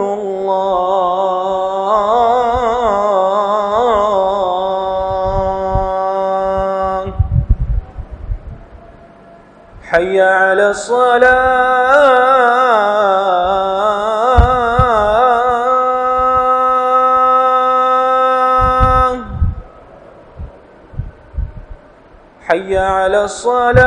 الله حي على الصلاة حي على الصلاة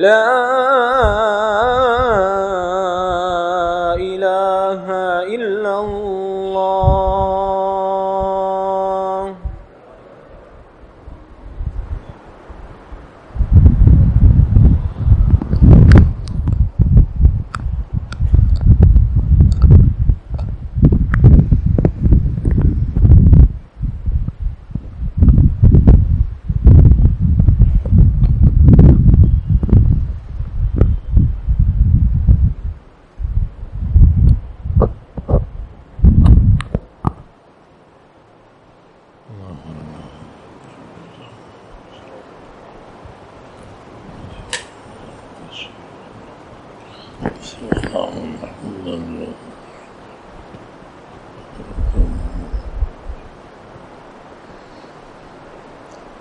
لا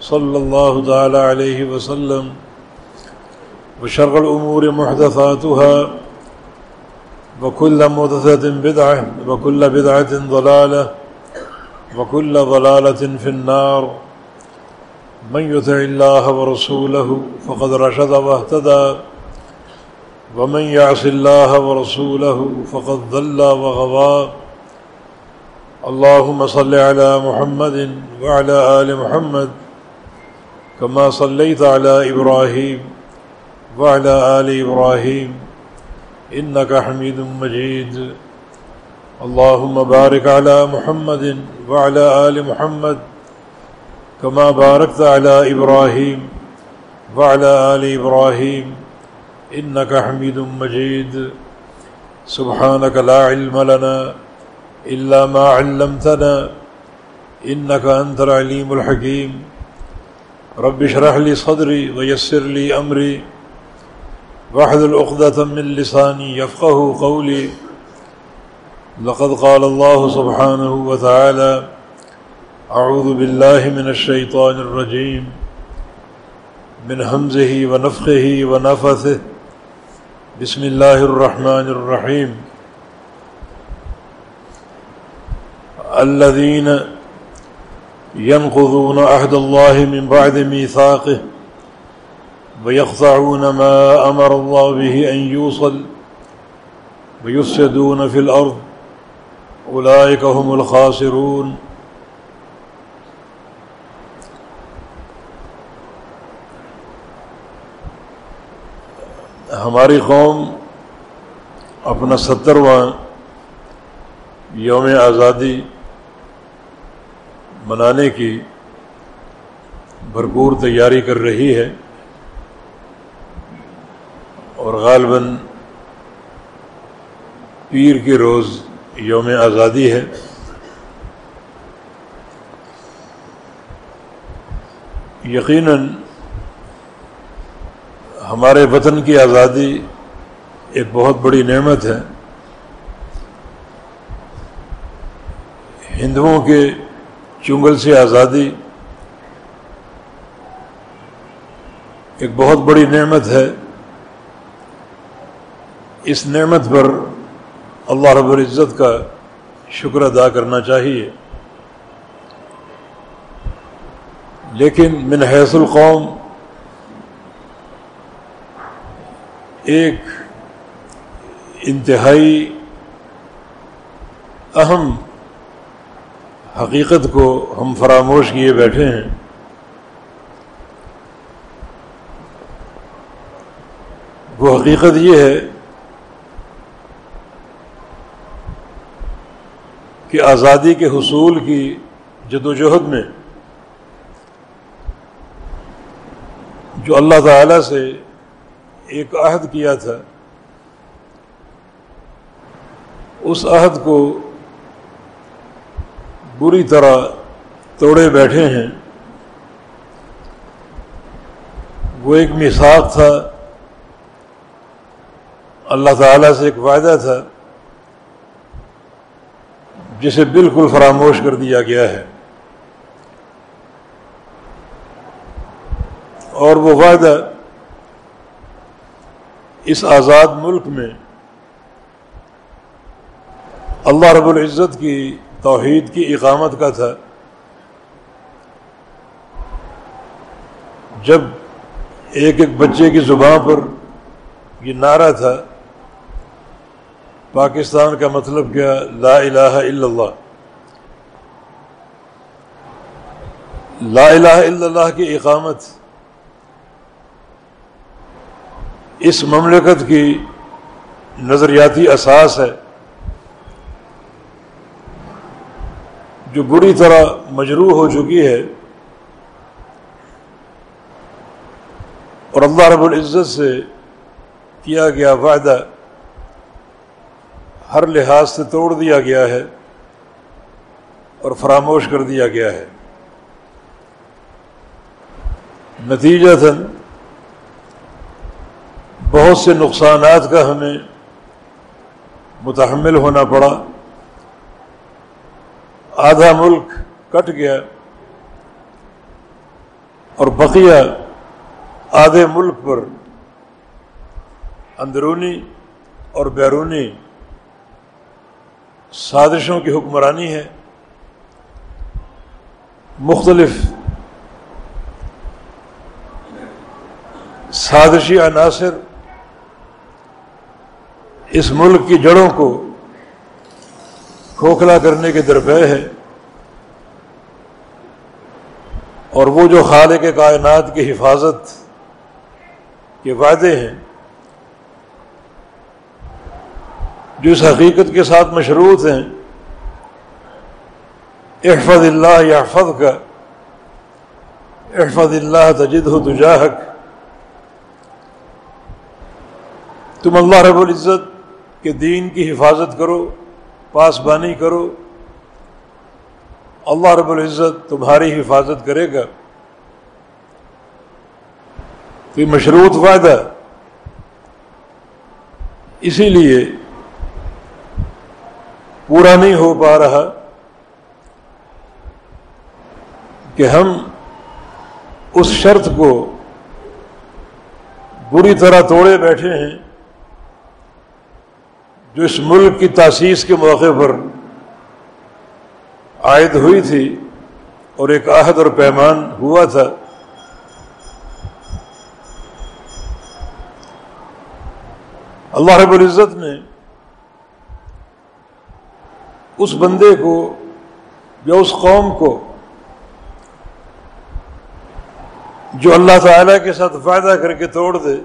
صلى الله تعالى عليه وسلم وشر الأمور محدثاتها وكل محدثة بدعة وكل بدعة ضلالة وكل ضلالة في النار. من يطع الله ورسوله فقد رشد واهتدى ومن يعص الله ورسوله فقد ضل وغضى. اللهم صل على محمد وعلى آل محمد كما صليت على إبراهيم وعلى آل إبراهيم إنك حميد مجيد. اللهم بارك على محمد وعلى آل محمد كما باركت على إبراهيم وعلى آل إبراهيم إنك حميد مجيد. سبحانك لا علم لنا إلا ما علمتنا إنك أنت العليم الحكيم. رب شرح لي صدري ويسر لي أمري. واحد الأقدة من لساني يفقه قولي. لقد قال الله سبحانه وتعالى أعوذ بالله من الشيطان الرجيم. من همزه ونفخه ونفثه. بسم الله الرحمن الرحيم. الذين ينقضون عهد الله من بعد ميثاقه ويقطعون ما أمر الله به أن يوصل ويفسدون في الأرض. أولئك هم الخاسرون. ہماری قوم اپنا سترواں یوم آزادی منانے کی بھرپور تیاری کر رہی ہے اور غالباً پیر کے روز یوم آزادی ہے۔ یقیناً ہمارے وطن کی آزادی ایک بہت بڑی نعمت ہے۔ ہندوؤں کے چنگل سے آزادی ایک بہت بڑی نعمت ہے۔ اس نعمت پر اللہ رب العزت کا شکر ادا کرنا چاہیے۔ لیکن من حیث القوم ایک انتہائی اہم حقیقت کو ہم فراموش کیے بیٹھے ہیں۔ وہ حقیقت یہ ہے کہ آزادی کے حصول کی جد و جہد میں جو اللہ تعالی سے ایک عہد کیا تھا، اس عہد کو بری طرح توڑے بیٹھے ہیں۔ وہ ایک مساق تھا۔ اللہ تعالیٰ سے ایک وعدہ تھا جسے بالکل فراموش کر دیا گیا ہے۔ اور وہ وعدہ اس آزاد ملک میں اللہ رب العزت کی توحید کی اقامت کا تھا۔ جب ایک ایک بچے کی زبان پر یہ نعرہ تھا، پاکستان کا مطلب کیا؟ لا الہ الا اللہ۔ لا الہ الا اللہ کی اقامت۔ اس مملکت کی نظریاتی اساس ہے۔ جو بری طرح مجروح ہو چکی ہے اور اللہ رب العزت سے کیا گیا وعدہ ہر لحاظ سے توڑ دیا گیا ہے اور فراموش کر دیا گیا ہے۔ نتیجہ تھا بہت سے نقصانات کا ہمیں متحمل ہونا پڑا۔ آدھا ملک کٹ گیا اور بقیہ آدھے ملک پر اندرونی اور بیرونی سازشوں کی حکمرانی ہے۔ مختلف سازشی عناصر اس ملک کی جڑوں کو کھوکھلا کرنے کے درپے ہے اور وہ جو خالق کائنات کی حفاظت کے وعدے ہیں، جو اس حقیقت کے ساتھ مشروط ہیں، احفظ اللہ یا کا احفظ اللہ تجد ہو تجاہک۔ تم اللہ رب العزت کے دین کی حفاظت کرو۔ پاسبانی کرو۔ اللہ رب العزت تمہاری حفاظت کرے گا۔ تو یہ مشروط فائدہ۔ اسی لیے پورا نہیں ہو پا رہا کہ ہم اس شرط کو بری طرح توڑے بیٹھے ہیں۔ جو اس ملک کی تاسیس کے موقع پر عائد ہوئی تھی اور ایک عہد اور پیمان ہوا تھا، اللہ رب العزت نے اس بندے کو یا اس قوم کو جو اللہ تعالی کے ساتھ فائدہ کر کے توڑ دے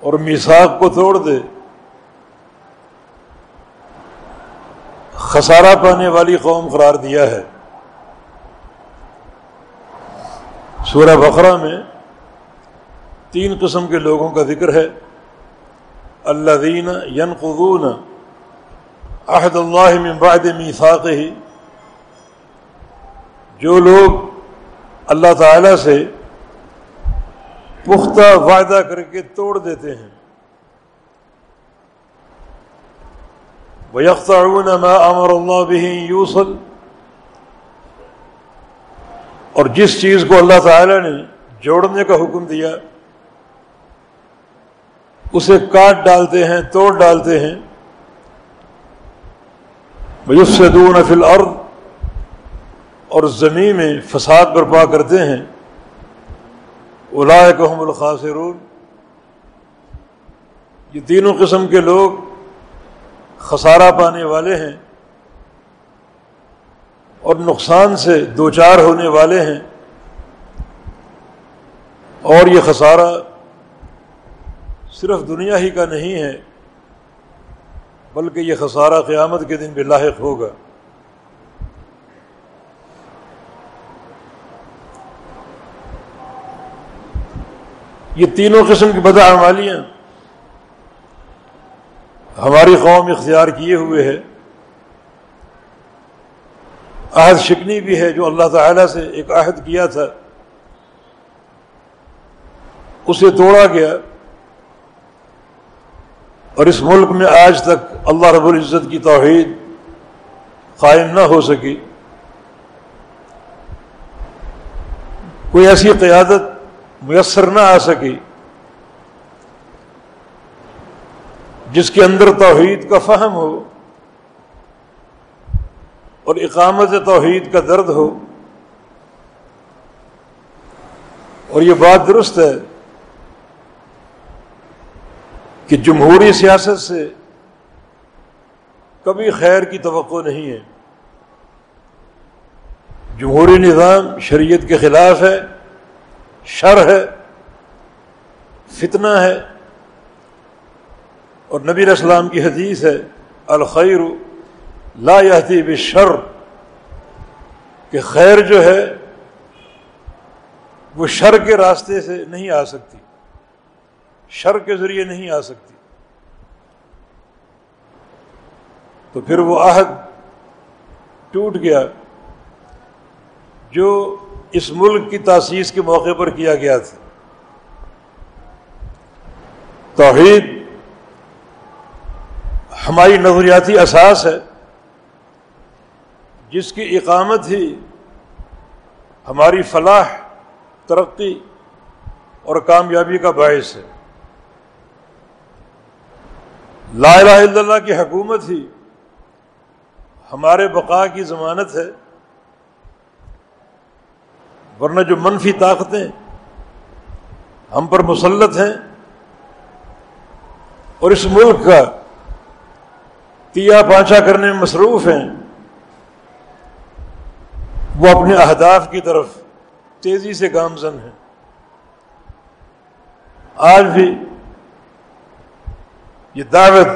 اور میساک کو توڑ دے، خسارہ پانے والی قوم قرار دیا ہے۔ سورہ بقرہ میں تین قسم کے لوگوں کا ذکر ہے۔ اللہ دین ین قدون عہد اللہ من بعد میساک ہی جو لوگ اللہ تعالی سے پختہ وعدہ کر کے توڑ دیتے ہیں۔ ما امر اللہ بھی یوسل اور جس چیز کو اللہ تعالی نے جوڑنے کا حکم دیا، اسے کاٹ ڈالتے ہیں، توڑ ڈالتے ہیں۔ دون فل الارض اور زمین میں فساد برپا کرتے ہیں۔ الاحم الخاصرون یہ تینوں قسم کے لوگ خسارہ پانے والے ہیں اور نقصان سے دو چار ہونے والے ہیں اور یہ خسارہ صرف دنیا ہی کا نہیں ہے، بلکہ یہ خسارہ قیامت کے دن بھی لاحق ہوگا۔ یہ تینوں قسم کی بدعمالیاں ہماری قوم اختیار کیے ہوئے ہے۔ عہد شکنی بھی ہے جو اللہ تعالی سے ایک عہد کیا تھا۔ اسے توڑا گیا۔ اور اس ملک میں آج تک اللہ رب العزت کی توحید قائم نہ ہو سکی۔ کوئی ایسی قیادت میسر نہ آ سکی۔ جس کے اندر توحید کا فہم ہو اور اقامت توحید کا درد ہو، اور یہ بات درست ہے کہ جمہوری سیاست سے کبھی خیر کی توقع نہیں ہے۔ جمہوری نظام شریعت کے خلاف ہے۔ شر ہے، فتنہ ہے، اور نبی اسلام کی حدیث ہے، الخیر لا یاتی بشر کہ خیر جو ہے، وہ شر کے راستے سے نہیں آ سکتی، شر کے ذریعے نہیں آ سکتی۔ تو پھر وہ عہد ٹوٹ گیا، جو اس ملک کی تاسیس کے موقع پر کیا گیا تھا؟ توحید ہماری نظریاتی اساس ہے، جس کی اقامت ہی ہماری فلاح، ترقی اور کامیابی کا باعث ہے۔ لا الہ الا اللہ کی حکومت ہی ہمارے بقا کی ضمانت ہے۔ ورنہ جو منفی طاقتیں ہم پر مسلط ہیں اور اس ملک کا تیا پانچا کرنے میں مصروف ہیں، وہ اپنے اہداف کی طرف تیزی سے گامزن ہیں۔ آج بھی یہ دعوت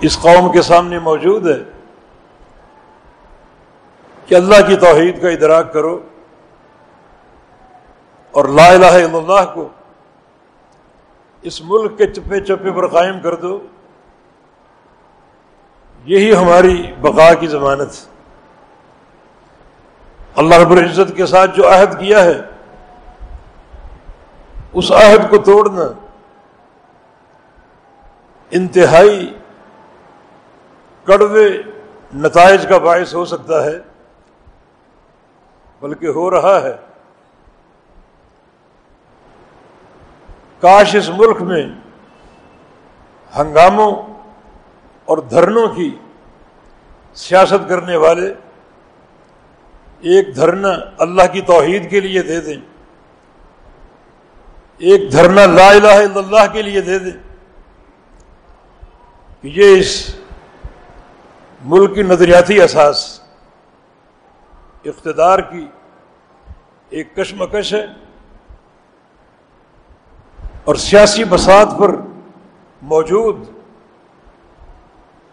اس قوم کے سامنے موجود ہے کہ اللہ کی توحید کا ادراک کرو۔ اور لا الہ الا اللہ کو اس ملک کے چپے چپے پر قائم کر دو۔ یہی ہماری بقا کی ضمانت۔ اللہ رب العزت کے ساتھ جو عہد کیا ہے، اس عہد کو توڑنا انتہائی کڑوے نتائج کا باعث ہو سکتا ہے، بلکہ ہو رہا ہے۔ کاش اس ملک میں ہنگاموں اور دھرنوں کی سیاست کرنے والے ایک دھرنا اللہ کی توحید کے لیے دے دیں، ایک دھرنا لا الہ الا اللہ کے لیے دے دیں کہ یہ اس ملک کی نظریاتی اساس، اقتدار کی ایک کشمکش ہے۔ اور سیاسی بساط پر موجود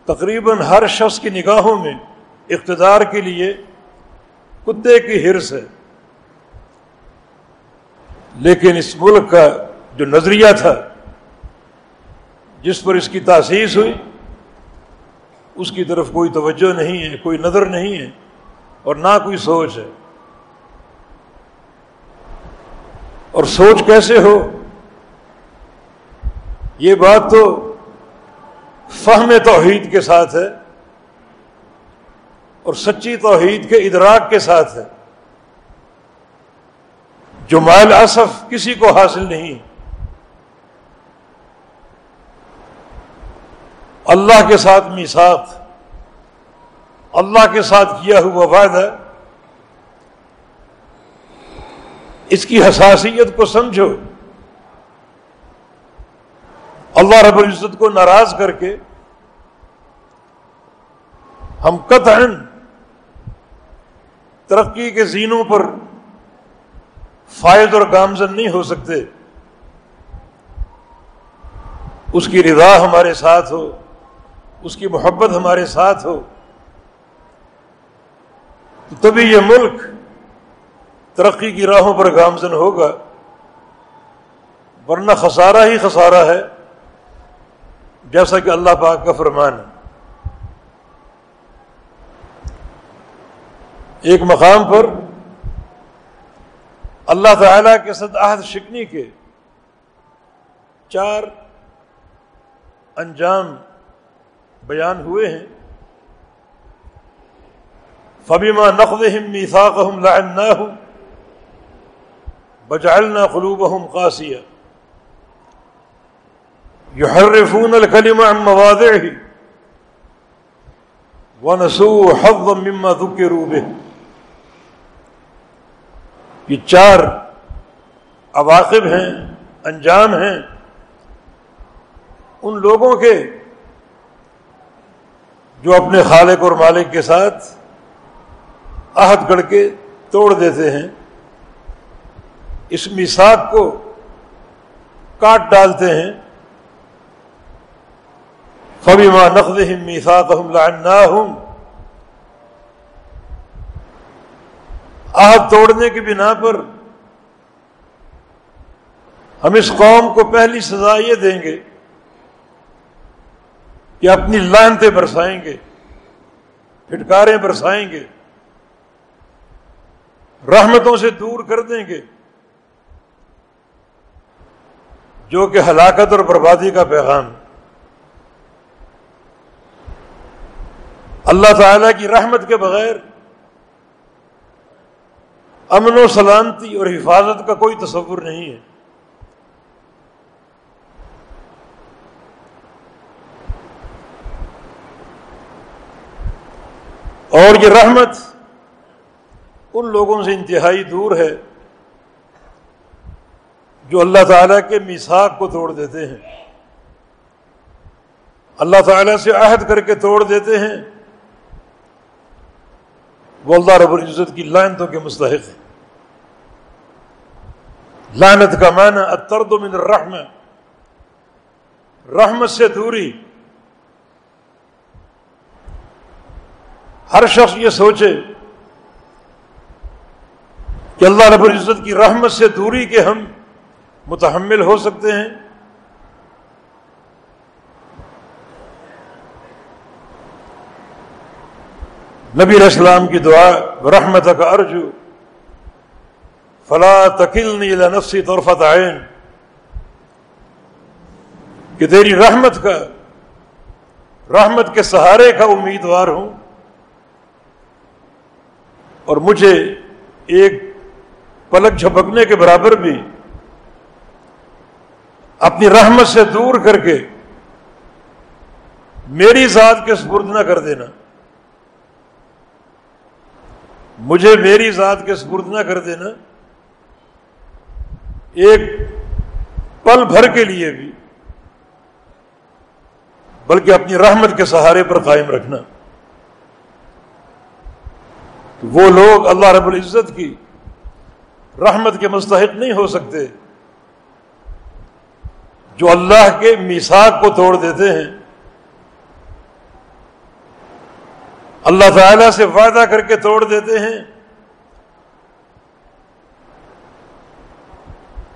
تقریباً ہر شخص کی نگاہوں میں اقتدار کے لیے کتے کی ہرس ہے۔ لیکن اس ملک کا جو نظریہ تھا، جس پر اس کی تاسیس ہوئی، اس کی طرف کوئی توجہ نہیں ہے، کوئی نظر نہیں ہے اور نہ کوئی سوچ ہے۔ اور سوچ کیسے ہو؟ یہ بات تو فہم توحید کے ساتھ ہے اور سچی توحید کے ادراک کے ساتھ ہے۔ جو مائل اصف کسی کو حاصل نہیں اللہ کے ساتھ میساک اللہ کے ساتھ کیا ہوا وعدہ، اس کی حساسیت کو سمجھو۔ اللہ رب العزت کو ناراض کر کے ہم قطعا ترقی کے زینوں پر فائد اور گامزن نہیں ہو سکتے۔ اس کی رضا ہمارے ساتھ ہو، اس کی محبت ہمارے ساتھ ہو۔ تو تبھی یہ ملک ترقی کی راہوں پر گامزن ہوگا، ورنہ خسارہ ہی خسارہ ہے۔ جیسا کہ اللہ پاک کا فرمان ہے۔ ایک مقام پر اللہ تعالی کے صد عہد شکنی کے چار انجام بیان ہوئے ہیں۔ فبیما نقدہم میثاقہم لعناہم بجعلنا قلوبہم قاسیہ یحرفون الکلم عن مواضعہ ونسوا حظا مما ذکروا به. یہ چار عواقب ہیں، انجام ہیں۔ ان لوگوں کے جو اپنے خالق اور مالک کے ساتھ عہد گڑھ کے توڑ دیتے ہیں، اس میساک کو کاٹ ڈالتے ہیں۔ فبی ماں نقد میساک ہم ہوں عہد توڑنے کی بنا پر ہم اس قوم کو پہلی سزا یہ دیں گے کہ اپنی لانتیں برسائیں گے، پھٹکاریں برسائیں گے، رحمتوں سے دور کر دیں گے، جو کہ ہلاکت اور بربادی کا پیغام۔ اللہ تعالی کی رحمت کے بغیر امن و سلامتی اور حفاظت کا کوئی تصور نہیں ہے۔ اور یہ رحمت ان لوگوں سے انتہائی دور ہے جو اللہ تعالیٰ کے میساک کو توڑ دیتے ہیں۔ اللہ تعالیٰ سے عہد کر کے توڑ دیتے ہیں۔ وہ اللہ رب العزت کی لائنتوں کے مستحق ہیں۔ لانت کا معنی اترد من الرحم رحمت سے دوری۔ ہر شخص یہ سوچے کہ اللہ رب العزت کی رحمت سے دوری کے ہم متحمل ہو سکتے ہیں۔ نبی علیہ السلام کی دعا رحمت کا ارجو، فلا تکل نفسی طرفت عین. کہ تیری رحمت کا، رحمت کے سہارے کا امیدوار ہوں اور مجھے ایک پلک جھپکنے کے برابر بھی اپنی رحمت سے دور کر کے میری ذات کے سپرد نہ کر دینا۔ مجھے میری ذات کے سپرد نہ کر دینا، ایک پل بھر کے لیے بھی، بلکہ اپنی رحمت کے سہارے پر قائم رکھنا۔ وہ لوگ اللہ رب العزت کی رحمت کے مستحق نہیں ہو سکتے، جو اللہ کے میساک کو توڑ دیتے ہیں۔ اللہ تعالی سے وعدہ کر کے توڑ دیتے ہیں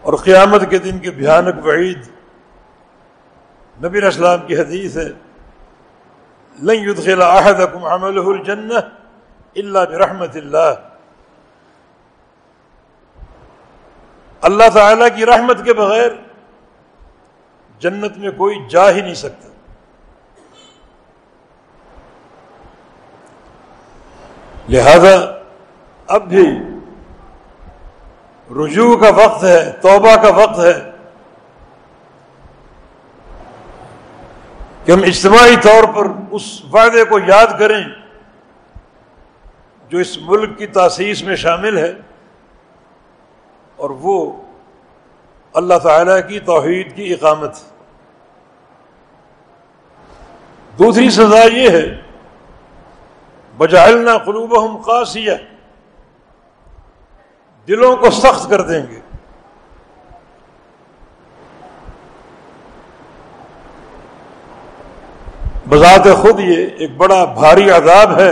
اور قیامت کے دن کی بھیانک وعید نبی اسلام کی حدیث ہے، لن يدخل احدكم عمله الجنہ الا برحمت اللہ اللہ تعالی کی رحمت کے بغیر جنت میں کوئی جا ہی نہیں سکتا۔ لہذا اب بھی رجوع کا وقت ہے، توبہ کا وقت ہے کہ ہم اجتماعی طور پر اس وعدے کو یاد کریں جو اس ملک کی تاسیس میں شامل ہے اور وہ اللہ تعالی کی توحید کی اقامت۔ دوسری سزا یہ ہے بجالنا قلوب ہم دلوں کو سخت کر دیں گے۔ بذات خود یہ ایک بڑا بھاری عذاب ہے۔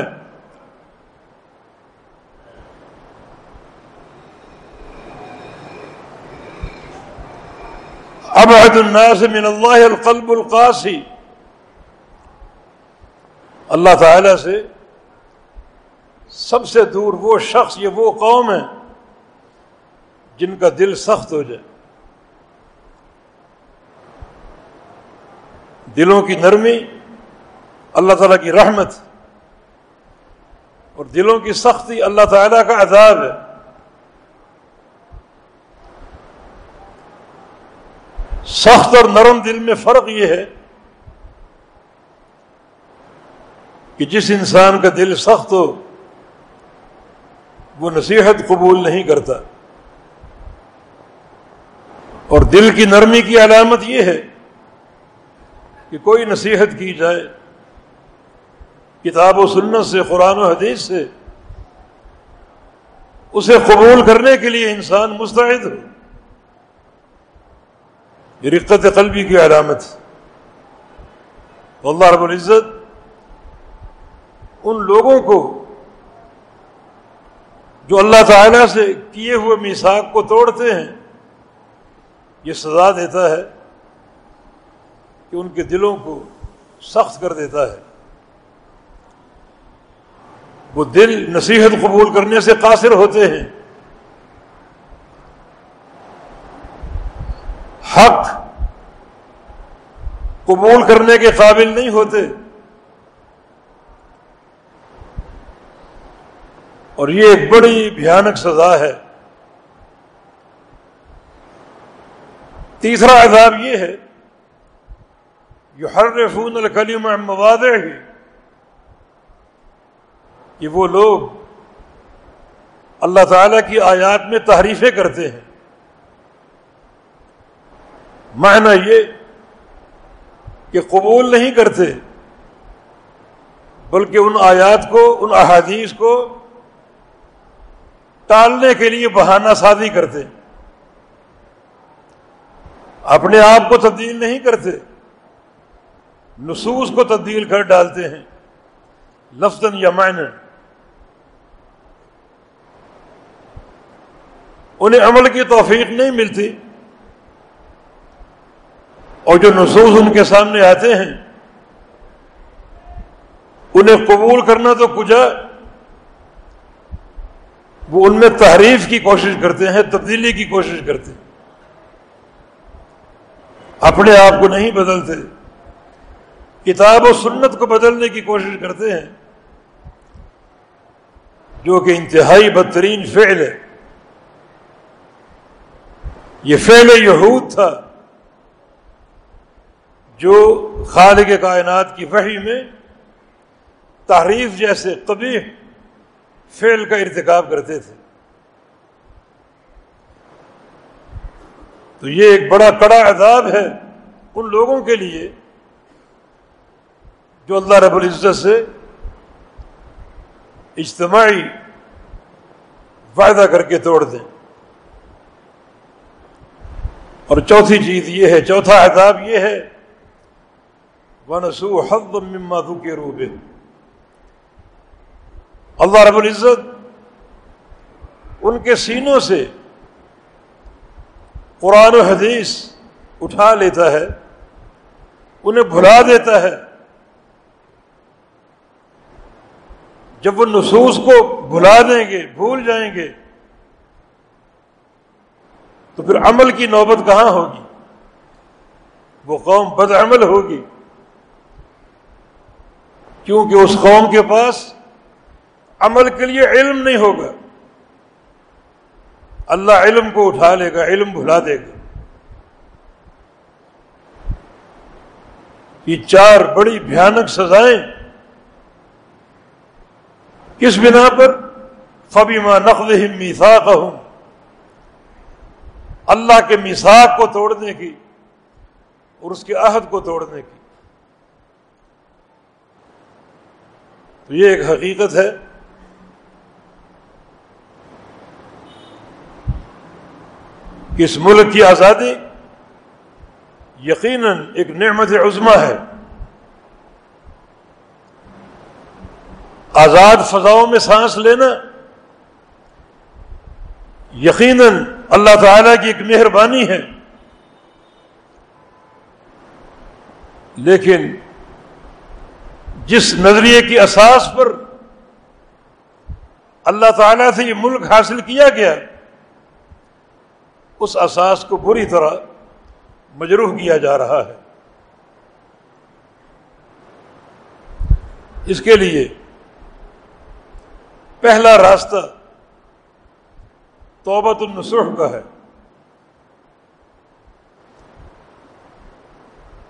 اب عید الناس من اللہ القلب القاسی اللہ تعالی سے سب سے دور وہ شخص یہ وہ قوم ہے جن کا دل سخت ہو جائے۔ دلوں کی نرمی، اللہ تعالیٰ کی رحمت اور دلوں کی سختی اللہ تعالیٰ کا عذاب ہے۔ سخت اور نرم دل میں فرق یہ ہے کہ جس انسان کا دل سخت ہو وہ نصیحت قبول نہیں کرتا۔ اور دل کی نرمی کی علامت یہ ہے کہ کوئی نصیحت کی جائے کتاب و سنت سے، قرآن و حدیث سے، اسے قبول کرنے کے لیے انسان مستعد ہو۔ یہ رقت قلبی کی علامت۔ اللہ رب العزت ان لوگوں کو جو اللہ تعالیٰ سے کیے ہوئے میساک کو توڑتے ہیں، یہ سزا دیتا ہے کہ ان کے دلوں کو سخت کر دیتا ہے۔ وہ دل نصیحت قبول کرنے سے قاصر ہوتے ہیں۔ حق قبول کرنے کے قابل نہیں ہوتے۔ اور یہ ایک بڑی بھیانک سزا ہے۔ تیسرا عذاب یہ ہے جو ہر فون الکلیم مواد ہی کہ وہ لوگ اللہ تعالی کی آیات میں تحریفیں کرتے ہیں۔ معنی یہ کہ قبول نہیں کرتے، بلکہ ان آیات کو، ان احادیث کو ٹالنے کے لیے بہانہ سازی کرتے اپنے آپ کو تبدیل نہیں کرتے۔ نصوص کو تبدیل کر ڈالتے ہیں۔ لفظ یا معنی۔ انہیں عمل کی توفیق نہیں ملتی۔ اور جو نصوص ان کے سامنے آتے ہیں، انہیں قبول کرنا تو کجا وہ ان میں تحریف کی کوشش کرتے ہیں، تبدیلی کی کوشش کرتے ہیں۔ اپنے آپ کو نہیں بدلتے۔ کتاب و سنت کو بدلنے کی کوشش کرتے ہیں۔ جو کہ انتہائی بدترین فعل ہے۔ یہ فعل یہود تھا۔ جو خالق کائنات کی وحی میں تحریف جیسے طبی فعل کا ارتکاب کرتے تھے۔ تو یہ ایک بڑا کڑا عذاب ہے ان لوگوں کے لیے جو اللہ رب العزت سے اجتماعی وعدہ کر کے توڑ دیں۔ اور چوتھی چیز یہ ہے، چوتھا عذاب یہ ہے ونسو حد مادو کے روبے اللہ رب العزت ان کے سینوں سے قرآن و حدیث اٹھا لیتا ہے، انہیں بھلا دیتا ہے۔ جب وہ نصوص کو بھلا دیں گے، بھول جائیں گے، تو پھر عمل کی نوبت کہاں ہوگی؟ وہ قوم بد عمل ہوگی۔ کیونکہ اس قوم کے پاس عمل کے لیے علم نہیں ہوگا۔ اللہ علم کو اٹھا لے گا، علم بھلا دے گا۔ یہ چار بڑی بھیانک سزائیں۔ کس بنا پر فبی ماں نقل میساک اللہ کے میساک کو توڑنے کی اور اس کے عہد کو توڑنے کی۔ تو یہ ایک حقیقت ہے۔ اس ملک کی آزادی یقیناً ایک نعمت عظما ہے۔ آزاد فضاؤں میں سانس لینا یقیناً اللہ تعالی کی ایک مہربانی ہے۔ لیکن جس نظریے کی اساس پر اللہ تعالیٰ سے یہ ملک حاصل کیا گیا اس اساس کو بری طرح مجروح کیا جا رہا ہے۔ اس کے لیے پہلا راستہ توبت النسخ کا ہے۔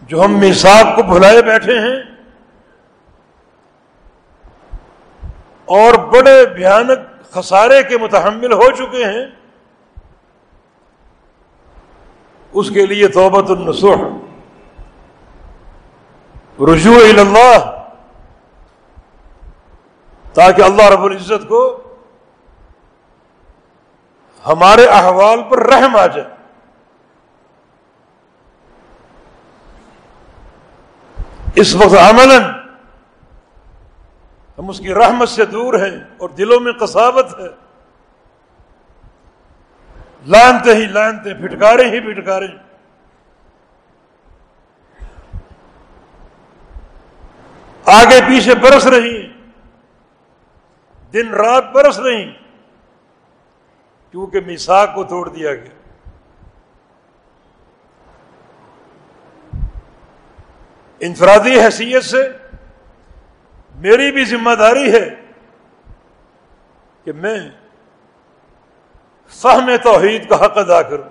جو ہم میساک کو بھلائے بیٹھے ہیں اور بڑے بھیانک خسارے کے متحمل ہو چکے ہیں اس کے لیے توبت النسخ رجوع اللہ. تاکہ اللہ رب العزت کو ہمارے احوال پر رحم آ جائے. اس وقت عمل ہم اس کی رحمت سے دور ہیں اور دلوں میں کساوت ہے. لانتے ہی لانتے، پھٹکارے ہی پھٹکارے۔ آگے پیچھے برس رہی دن رات برس رہی کیونکہ میساک کو توڑ دیا گیا۔ انفرادی حیثیت سے میری بھی ذمہ داری ہے کہ میں فہم توحید کا حق ادا کروں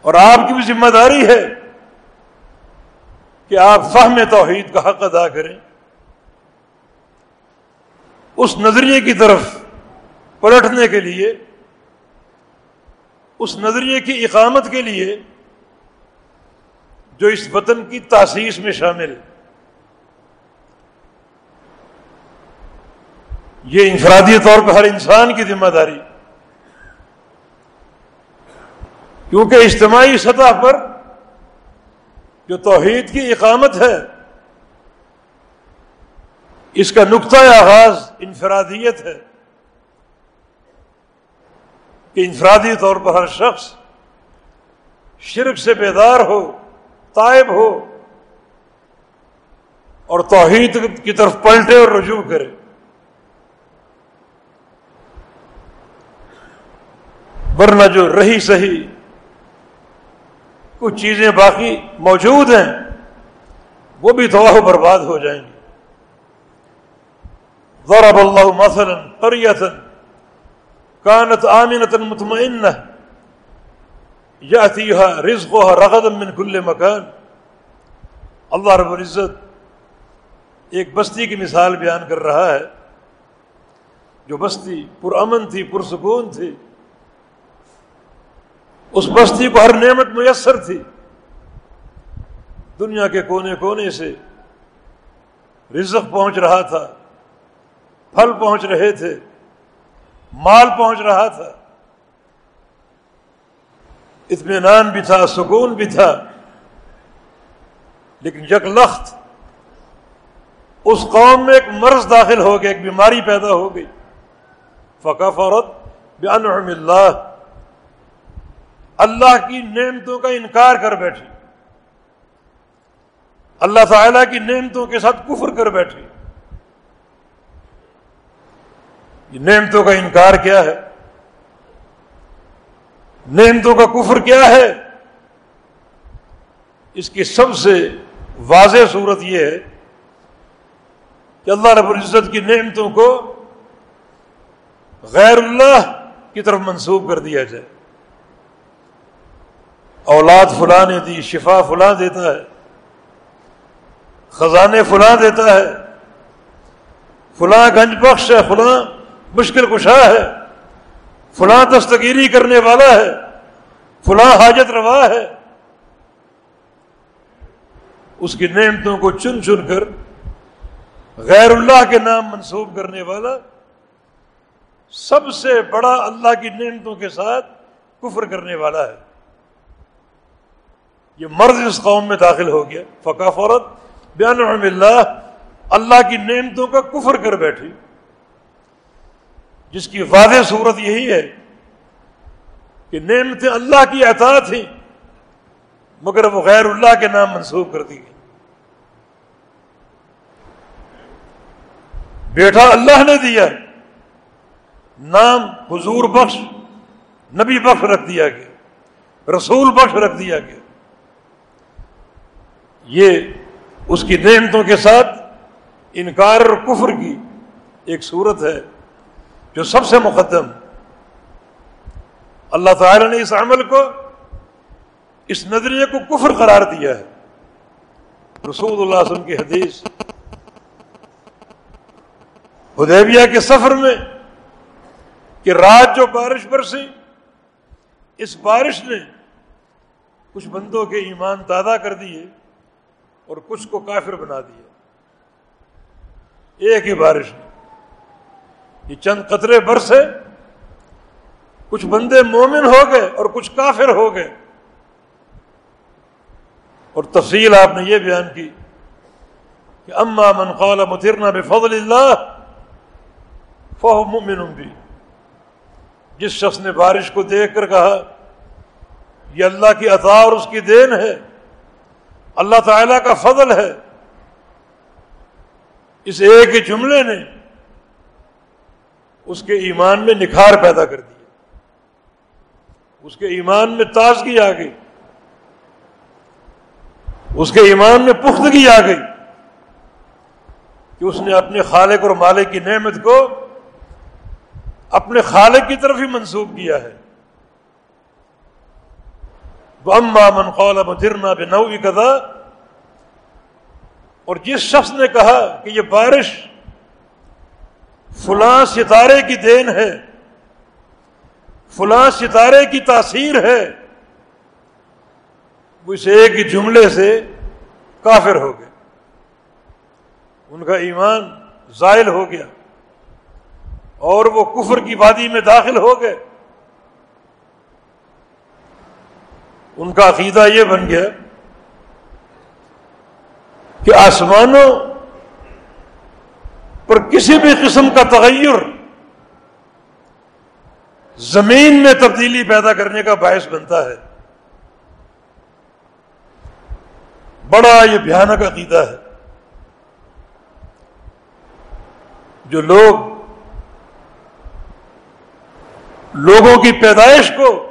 اور آپ کی بھی ذمہ داری ہے کہ آپ فہم توحید کا حق ادا کریں۔ اس نظریے کی طرف پلٹنے کے لیے، اس نظریے کی اقامت کے لیے جو اس وطن کی تاسیس میں شامل ہے۔ یہ انفرادی طور پر ہر انسان کی ذمہ داری کیونکہ اجتماعی سطح پر جو توحید کی اقامت ہے، اس کا نقطۂ آغاز انفرادیت ہے۔ کہ انفرادی طور پر ہر شخص شرک سے بیدار ہو طائب ہو اور توحید کی طرف پلٹے اور رجوع کرے۔ ورنہ جو رہی سہی کچھ چیزیں باقی موجود ہیں، وہ بھی تباہ برباد ہو جائیں گی۔ ضرب اللہ مثلا قریتا کانت آمینتا مطمئنہ یاتیها رزقها رغدا من کل مکان۔ اللہ رب العزت ایک بستی کی مثال بیان کر رہا ہے، جو بستی پرامن تھی، پرسکون تھی۔ اس بستی کو ہر نعمت میسر تھی۔ دنیا کے کونے کونے سے رزق پہنچ رہا تھا، پھل پہنچ رہے تھے، مال پہنچ رہا تھا۔ اطمینان بھی تھا، سکون بھی تھا۔ لیکن یک لخت اس قوم میں ایک مرض داخل ہو گیا، ایک بیماری پیدا ہو گئی۔ فقا فورت بانعم اللہ اللہ کی نعمتوں کا انکار کر بیٹھے۔ اللہ تعالی کی نعمتوں کے ساتھ کفر کر بیٹھے۔ یہ نعمتوں کا انکار کیا ہے؟ نعمتوں کا کفر کیا ہے؟ اس کی سب سے واضح صورت یہ ہے کہ اللہ رب العزت کی نعمتوں کو غیر اللہ کی طرف منسوب کر دیا جائے۔ اولاد فلاں نے دی، شفا فلاں دیتا ہے، خزانے فلاں دیتا ہے، فلاں گنج بخش ہے، فلاں مشکل کشا ہے، فلاں دستگیری کرنے والا ہے، فلاں حاجت روا ہے۔ اس کی نعمتوں کو چن چن کر غیر اللہ کے نام منسوب کرنے والا سب سے بڑا اللہ کی نعمتوں کے ساتھ کفر کرنے والا ہے۔ یہ مرض اس قوم میں داخل ہو گیا۔ فقا فورت بیان اللہ اللہ کی نعمتوں کا کفر کر بیٹھی۔ جس کی واضح صورت یہی ہے کہ نعمتیں اللہ کی عطا تھیں، مگر وہ غیر اللہ کے نام منسوخ کر دی گئی۔ بیٹا اللہ نے دیا، نام حضور بخش، نبی بخش رکھ دیا گیا، رسول بخش رکھ دیا گیا۔ یہ اس کی نعمتوں کے ساتھ انکار اور کفر کی ایک صورت ہے جو سب سے مقدم۔ اللہ تعالی نے اس عمل کو، اس نظریے کو کفر قرار دیا ہے۔ رسول اللہ علیہ وسلم کی حدیث حدیبیہ کے سفر میں کہ رات جو بارش برسی، اس بارش نے کچھ بندوں کے ایمان تازہ کر دیے۔ اور کچھ کو کافر بنا دیا۔ ایک ہی بارش۔ نے یہ چند قطرے برسے۔ کچھ بندے مومن ہو گئے اور کچھ کافر ہو گئے۔ اور تفصیل آپ نے یہ بیان کی کہ اما من قال مترنا بفضل اللہ، فہو مؤمن بھی جس شخص نے بارش کو دیکھ کر کہا، یہ اللہ کی عطا اور اس کی دین ہے۔ اللہ تعالی کا فضل ہے۔ اس ایک ہی جملے نے اس کے ایمان میں نکھار پیدا کر دیا۔ اس کے ایمان میں تازگی آ گئی۔ اس کے ایمان میں پختگی آ گئی کہ اس نے اپنے خالق اور مالک کی نعمت کو اپنے خالق کی طرف ہی منسوخ کیا ہے۔ اما من قول مدرنا بنوی کدا اور جس شخص نے کہا کہ یہ بارش فلاں ستارے کی دین ہے، فلاں ستارے کی تاثیر ہے، وہ اس ایک ہی جملے سے کافر ہو گئے۔ ان کا ایمان زائل ہو گیا اور وہ کفر کی وادی میں داخل ہو گئے۔ ان کا عقیدہ یہ بن گیا کہ آسمانوں پر کسی بھی قسم کا تغیر زمین میں تبدیلی پیدا کرنے کا باعث بنتا ہے۔ بڑا یہ بھیانک عقیدہ ہے۔ جو لوگ لوگوں کی پیدائش کو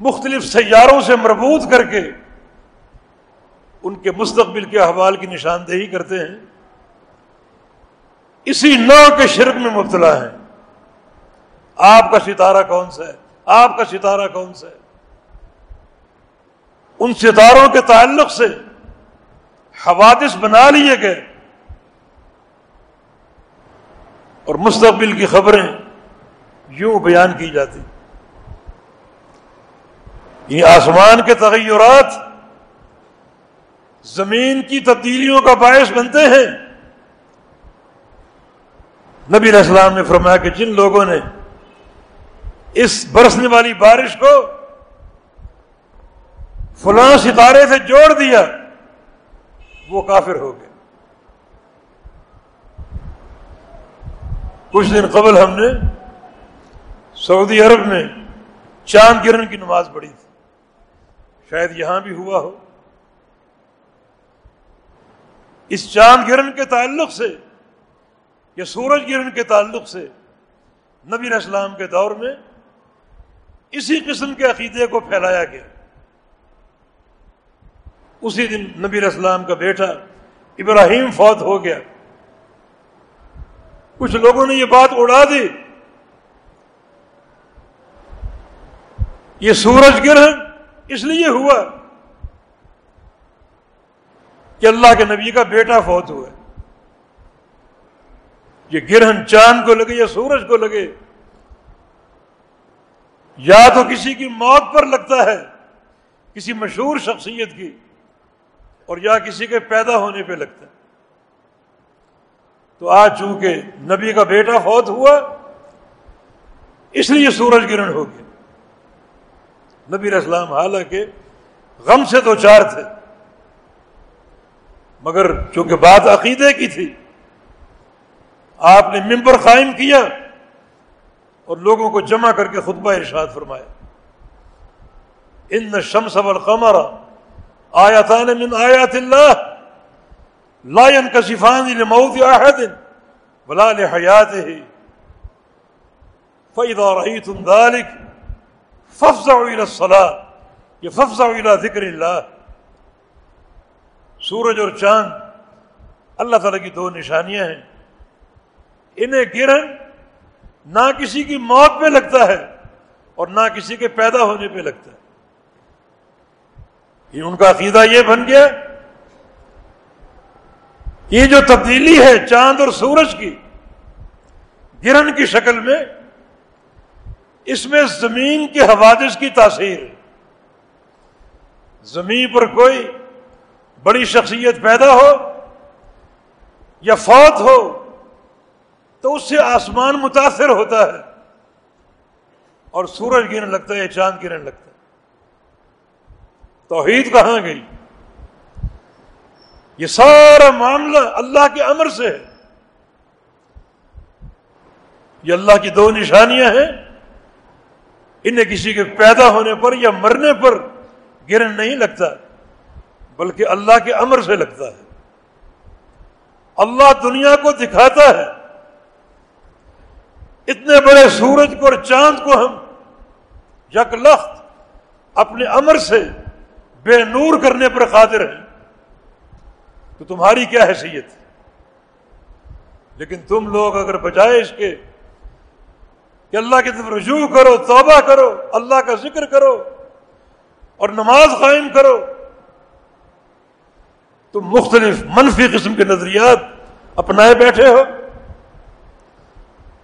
مختلف سیاروں سے مربوط کر کے ان کے مستقبل کے احوال کی نشاندہی کرتے ہیں۔ اسی نو کے شرک میں مبتلا ہیں۔ آپ کا ستارہ کون سا ہے؟ آپ کا ستارہ کون سا ہے؟ ان ستاروں کے تعلق سے حوادث بنا لیے گئے۔ اور مستقبل کی خبریں یوں بیان کی جاتی۔ یہ آسمان کے تغیرات زمین کی تبدیلیوں کا باعث بنتے ہیں۔ نبی علیہ السلام نے فرمایا کہ جن لوگوں نے اس برسنے والی بارش کو فلاں ستارے سے جوڑ دیا، وہ کافر ہو گئے۔ کچھ دن قبل ہم نے سعودی عرب میں چاند گرہن کی نماز پڑھی تھی۔ شاید یہاں بھی ہوا ہو۔ اس چاند گرہن کے تعلق سے یا سورج گرہن کے تعلق سے نبی اسلام کے دور میں اسی قسم کے عقیدے کو پھیلایا گیا۔ اسی دن نبی اسلام کا بیٹا ابراہیم فوت ہو گیا۔ کچھ لوگوں نے یہ بات اڑا دی۔ یہ سورج گرہن اس لیے ہوا کہ اللہ کے نبی کا بیٹا فوت ہوا یہ گرہن چاند کو لگے یا سورج کو لگے۔ یا تو کسی کی موت پر لگتا ہے، کسی مشہور شخصیت کی، اور یا کسی کے پیدا ہونے پہ لگتا ہے۔ تو آج چونکہ نبی کا بیٹا فوت ہوا، اس لیے سورج گرہن ہو گیا۔ نبی اسلام حالانکہ غم سے تو چار تھے۔ مگر چونکہ بات عقیدے کی تھی، آپ نے ممبر قائم کیا اور لوگوں کو جمع کر کے خطبہ ارشاد فرمایا۔ ان شمس والقمر آیاتان من آیات اللہ، لا ينكشفان لموت احد ولا لحياته فاذا رايتم ذلك فافزعوا الى یہ ففزع الى ذکر اللہ. سورج اور چاند. اللہ تعالی کی دو نشانیاں ہیں. انہیں گرہن نہ کسی کی موت پہ لگتا ہے اور نہ کسی کے پیدا ہونے پہ لگتا ہے. یہ ان کا عقیدہ یہ بن گیا. یہ جو تبدیلی ہے چاند اور سورج کی، گرہن کی شکل میں اس میں زمین کے حوادث کی تاثیر۔ زمین پر کوئی بڑی شخصیت پیدا ہو یا فوت ہو تو اس سے آسمان متاثر ہوتا ہے اور سورج گرنے لگتا ہے یا چاند گرنے لگتا ہے۔ توحید کہاں گئی؟ یہ سارا معاملہ اللہ کے امر سے ہے۔ یہ اللہ کی دو نشانیاں ہیں۔ انہیں کسی کے پیدا ہونے پر یا مرنے پر گرن نہیں لگتا، بلکہ اللہ کے امر سے لگتا ہے۔ اللہ دنیا کو دکھاتا ہے۔ اتنے بڑے سورج کو اور چاند کو ہم یک لخت اپنے امر سے بے نور کرنے پر قادر ہیں۔ تو تمہاری کیا حیثیت؟ لیکن تم لوگ اگر بجائے اس کے کہ اللہ کی طرف رجوع کرو، توبہ کرو، اللہ کا ذکر کرو اور نماز قائم کرو۔ تم مختلف منفی قسم کے نظریات اپنائے بیٹھے ہو۔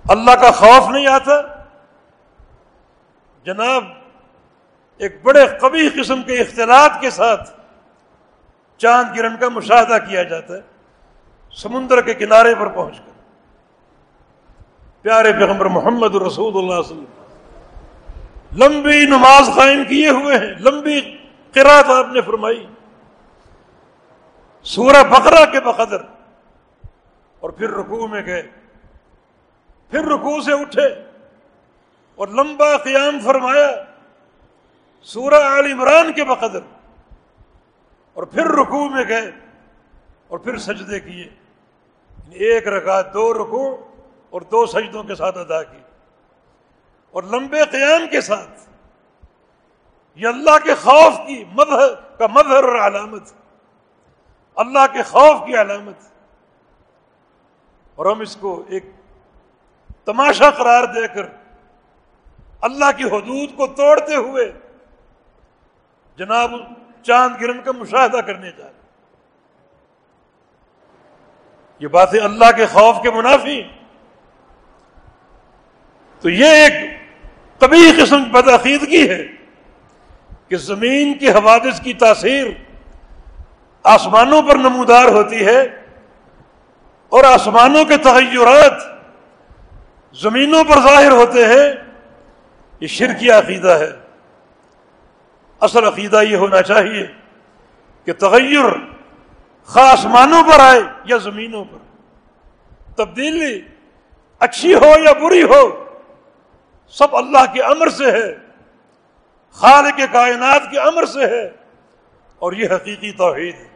اللہ کا خوف نہیں آتا۔ جناب، ایک بڑے قبی قسم کے اختلاط کے ساتھ چاند گرہن کا مشاہدہ کیا جاتا ہے، سمندر کے کنارے پر پہنچ کر۔ پیارے پیغمبر محمد رسول اللہ صلی اللہ علیہ وسلم، لمبی نماز قائم کیے ہوئے ہیں، لمبی قرات آپ نے فرمائی۔ سورہ بقرہ کے بقدر۔ اور پھر رکوع میں گئے۔ پھر رکوع سے اٹھے۔ اور لمبا قیام فرمایا۔ سورہ عال عمران کے بقدر۔ اور پھر رکوع میں گئے۔ اور پھر سجدے کیے۔ یعنی ایک رکعت، دو رکوع۔ اور دو سجدوں کے ساتھ ادا کی اور لمبے قیام کے ساتھ یہ اللہ کے خوف کی مظہر کا مظہر اور علامت اللہ کے خوف کی علامت اور ہم اس کو ایک تماشا قرار دے کر اللہ کی حدود کو توڑتے ہوئے جناب چاند گرن کا مشاہدہ کرنے جا رہے یہ باتیں اللہ کے خوف کے منافی تو یہ ایک طبی قسم بدعقیدگی ہے کہ زمین کی حوادث کی تاثیر آسمانوں پر نمودار ہوتی ہے اور آسمانوں کے تغیرات زمینوں پر ظاہر ہوتے ہیں، یہ شرکی عقیدہ ہے۔ اصل عقیدہ یہ ہونا چاہیے کہ تغیر خاص مانوں پر آئے یا زمینوں پر۔ تبدیلی اچھی ہو یا بری ہو سب اللہ کے امر سے ہے، خالق کے کائنات کے امر سے ہے، اور یہ حقیقی توحید ہے۔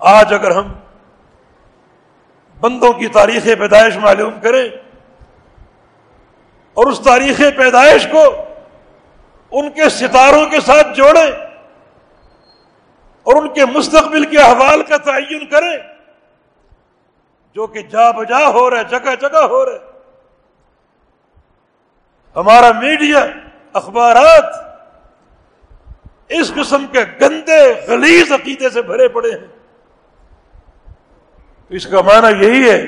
آج اگر ہم بندوں کی تاریخ پیدائش معلوم کریں اور اس تاریخ پیدائش کو ان کے ستاروں کے ساتھ جوڑیں اور ان کے مستقبل کے احوال کا تعین کریں، جو کہ جا بجا ہو رہا ہے، جگہ جگہ ہو رہا ہے۔ ہمارا میڈیا، اخبارات اس قسم کے گندے، غلیظ عقیدے سے بھرے پڑے ہیں۔ اس کا معنی یہی ہے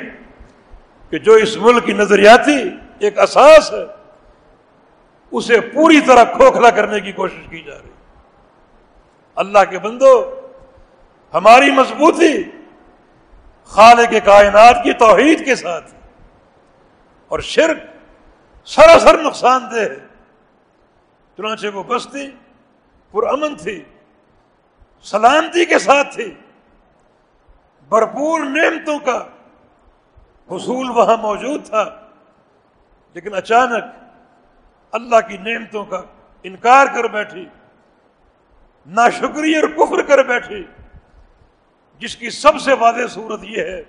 کہ جو اس ملک کی نظریاتی ایک اساس ہے، اسے پوری طرح کھوکھلا کرنے کی کوشش کی جا رہی اللہ کے بندو، ہماری مضبوطی خالے کے کائنات کی توحید کے ساتھ اور شرک سراسر نقصان دہ ہے۔ چنانچہ وہ بستی پرامن تھی، سلامتی کے ساتھ تھی۔ بھرپور نعمتوں کا حصول وہاں موجود تھا۔ لیکن اچانک اللہ کی نعمتوں کا انکار کر بیٹھی، ناشکری اور کفر کر بیٹھی۔ جس کی سب سے واضح صورت یہ ہے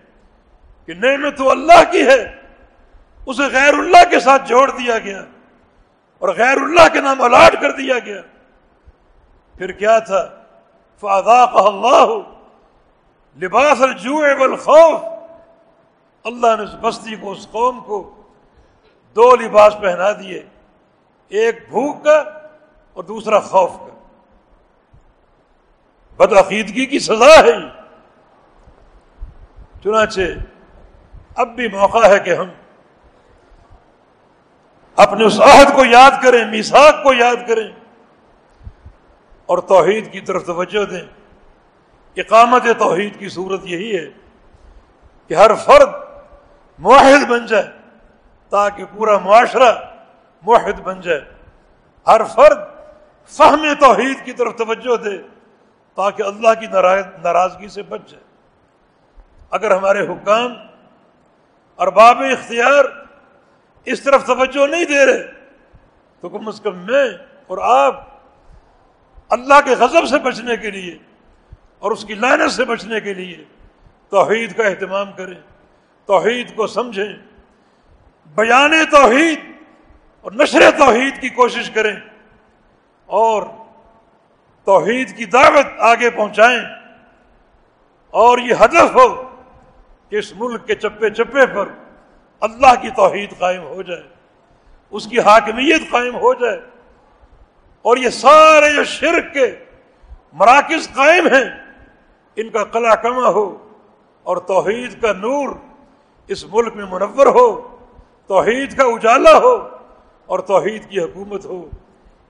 کہ نعمت تو اللہ کی ہے۔ اسے غیر اللہ کے ساتھ جوڑ دیا گیا اور غیر اللہ کے نام الاٹ کر دیا گیا۔ پھر کیا تھا؟ فاضاق اللہ لباس الجوع والخوف۔ اللہ نے اس بستی کو، اس قوم کو دو لباس پہنا دیے، ایک بھوک کا اور دوسرا خوف کا۔ بدعقیدگی کی سزا ہے چنانچہ اب بھی موقع ہے کہ ہم اپنے اس عہد کو یاد کریں میساک کو یاد کریں اور توحید کی طرف توجہ دیں۔ اقامت توحید کی صورت یہی ہے کہ ہر فرد معاہد بن جائے تاکہ پورا معاشرہ معاہد بن جائے۔ ہر فرد فہم توحید کی طرف توجہ دے تاکہ اللہ کی ناراضگی سے بچ جائے۔ اگر ہمارے حکام ارباب اختیار اس طرف توجہ نہیں دے رہے۔ تو کم از کم میں اور آپ اللہ کے غضب سے بچنے کے لیے اور اس کی لائنت سے بچنے کے لیے توحید کا اہتمام کریں، توحید کو سمجھیں، بیان توحید اور نشر توحید کی کوشش کریں اور توحید کی دعوت آگے پہنچائیں۔ اور یہ ہدف ہو کہ اس ملک کے چپے چپے پر اللہ کی توحید قائم ہو جائے، اس کی حاکمیت قائم ہو جائے۔ اور یہ سارے جو شرک کے مراکز قائم ہیں، ان کا کلا کما ہو اور توحید کا نور اس ملک میں منور ہو، توحید کا اجالا ہو اور توحید کی حکومت ہو۔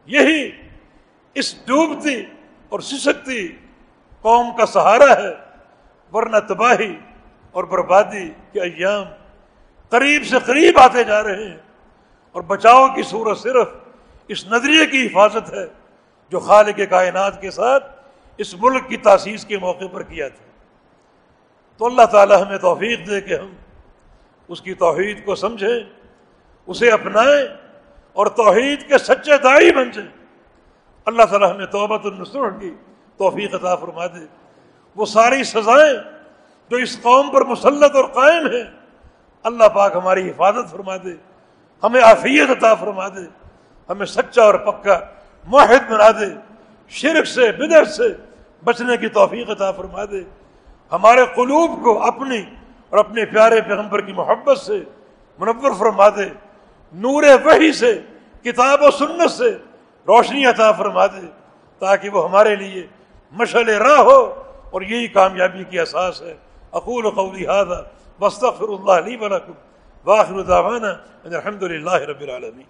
یہی اس ڈوبتی اور سسکتی قوم کا سہارا ہے، ورنہ تباہی اور بربادی کے ایام قریب سے قریب آتے جا رہے ہیں۔ اور بچاؤ کی صورت صرف اس نظریے کی حفاظت ہے جو خالق کائنات کے ساتھ اس ملک کی تاسیس کے موقع پر کیا تھا۔ تو اللہ تعالیٰ ہمیں توفیق دے کہ ہم اس کی توحید کو سمجھیں، اسے اپنائیں اور توحید کے سچے دائی بن جائیں۔ اللہ تعالیٰ ہمیں توبت النسر کی توفیق عطا فرما دے۔ وہ ساری سزائیں جو اس قوم پر مسلط اور قائم ہیں اللہ پاک ہماری حفاظت فرما دے، ہمیں عافیت عطا فرما دے، ہمیں سچا اور پکا معاہد بنا دے، شرک سے بدر سے بچنے کی توفیق عطا فرما دے۔ ہمارے قلوب کو اپنی اور اپنے پیارے پیغمبر کی محبت سے منور فرما دے۔ نور وحی سے، کتاب و سنت سے روشنی عطا فرما دے، تاکہ وہ ہمارے لیے مشعل راہ ہو اور یہی کامیابی کی احساس ہے۔ اقول قولی هذا واستغفر الله لي ولكم. وآخر دعوانا أن الحمد لله رب العالمين.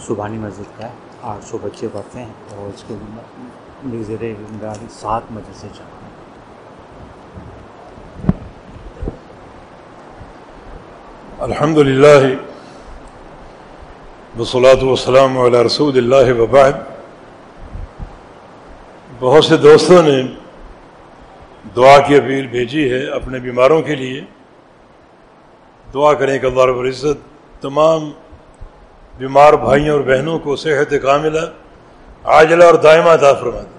سبحانی مسجد کا ہے آٹھ سو بچے پڑھتے ہیں اور اس کے زیر گاڑی سات مدرسے چل رہے ہیں۔ الحمد للہ وسلاۃ والسلام علی رسول اللہ وبعد بہت سے دوستوں نے دعا کی اپیل بھیجی ہے اپنے بیماروں کے لیے۔ دعا کریں کہ اللہ رب العزت تمام بیمار بھائیوں اور بہنوں کو صحت کاملہ، عاجلہ اور دائمہ عطا فرما دے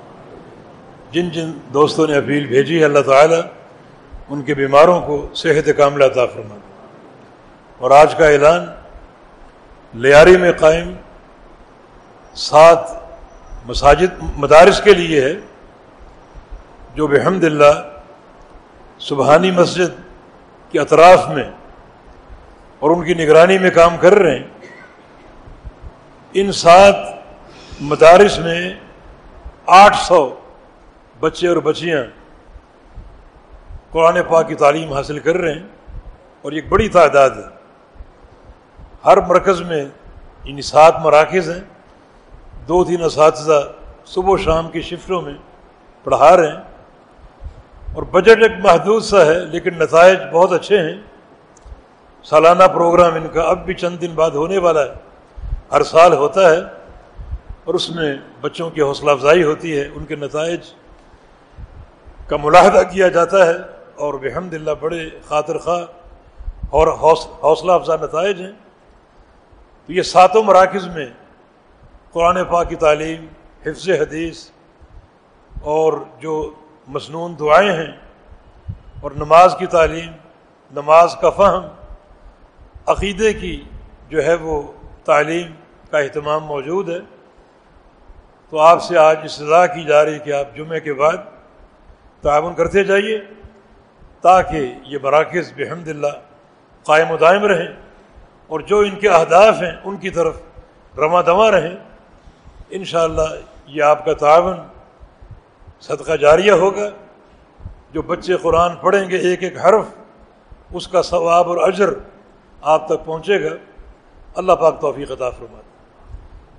جن جن دوستوں نے اپیل بھیجی ہے اللہ تعالیٰ، ان کے بیماروں کو صحت کاملہ عطا فرما دے اور آج کا اعلان، لیاری میں قائم سات مساجد، مدارس کے لیے ہے، جو بحمد اللہ سبحانی مسجد کے اطراف میں اور ان کی نگرانی میں کام کر رہے ہیں۔ ان سات مدارس میں آٹھ سو بچے اور بچیاں قرآن پاک کی تعلیم حاصل کر رہے ہیں اور ایک بڑی تعداد ہے۔ ہر مرکز میں ان سات مراکز ہیں۔ دو تین اساتذہ صبح و شام کی شفٹوں میں پڑھا رہے ہیں۔ اور بجٹ ایک محدود سا ہے، لیکن نتائج بہت اچھے ہیں۔ سالانہ پروگرام ان کا اب بھی چند دن بعد ہونے والا ہے۔ ہر سال ہوتا ہے اور اس میں بچوں کی حوصلہ افزائی ہوتی ہے، ان کے نتائج کا ملاحدہ کیا جاتا ہے اور بحمد اللہ بڑے خاطر خواہ اور حوصلہ افزا نتائج ہیں۔ تو یہ ساتوں مراکز میں قرآن پاک کی تعلیم، حفظ حدیث اور جو مصنون دعائیں ہیں اور نماز کی تعلیم، نماز کا فہم، عقیدے کی جو ہے وہ تعلیم کا اہتمام موجود ہے۔ تو آپ سے آج اصلاح کی جا رہی کہ آپ جمعے کے بعد تعاون کرتے جائیے تاکہ یہ مراکز بحمد اللہ قائم و دائم رہیں اور جو ان کے اہداف ہیں ان کی طرف رواں دواں رہیں۔ انشاءاللہ یہ آپ کا تعاون صدقہ جاریہ ہوگا۔ جو بچے قرآن پڑھیں گے ایک ایک حرف، اس کا ثواب اور اجر آپ تک پہنچے گا۔ اللہ پاک توفیق عطا فرما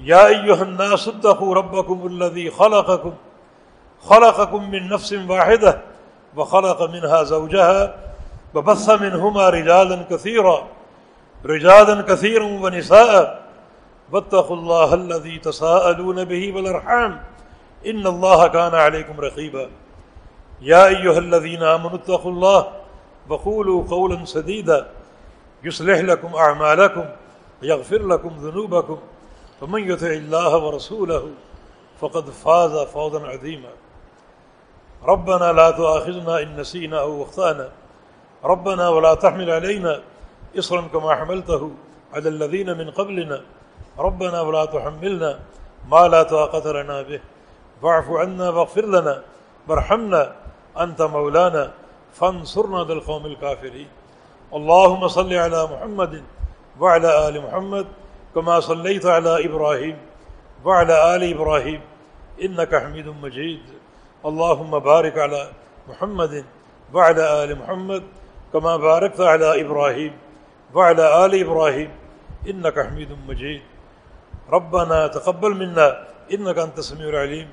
يا ايها الناس اتقوا ربكم الذي خلقكم خلقكم من نفس واحده وخلق منها زوجها وبث منهما رجالا كثيرا رجالا كثيرا ونساء واتقوا الله الذي تساءلون به والارحام، ان الله كان عليكم رقيبا يا ايها الذين امنوا اتقوا الله وقولوا قولا سديدا يصلح لكم أعمالكم ويغفر لكم ذنوبكم فمن يطع الله ورسوله فقد فاز فوزا عظيما. ربنا لا تؤاخذنا إن نسينا أو أخطأنا. ربنا ولا تحمل علينا إصرا كما حملته على الذين من قبلنا. ربنا ولا تحملنا ما لا طاقة لنا به. واعف عنا واغفر لنا. وارحمنا أنت مولانا. فانصرنا ذا القوم الكافرين. اللهم صل على محمد وعلى آل محمد كما صليت على إبراهيم وعلى آل إبراهيم إنك حميد مجيد. اللهم بارك على محمد وعلى آل محمد كما باركت على إبراهيم وعلى آل إبراهيم إنك حميد مجيد. ربنا تقبل منا، إنك أنت السميع العليم.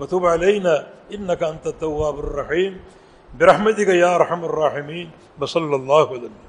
وتب علينا، إنك أنت التواب الرحيم. برحمتك يا أرحم الراحمين. بصلى الله عليه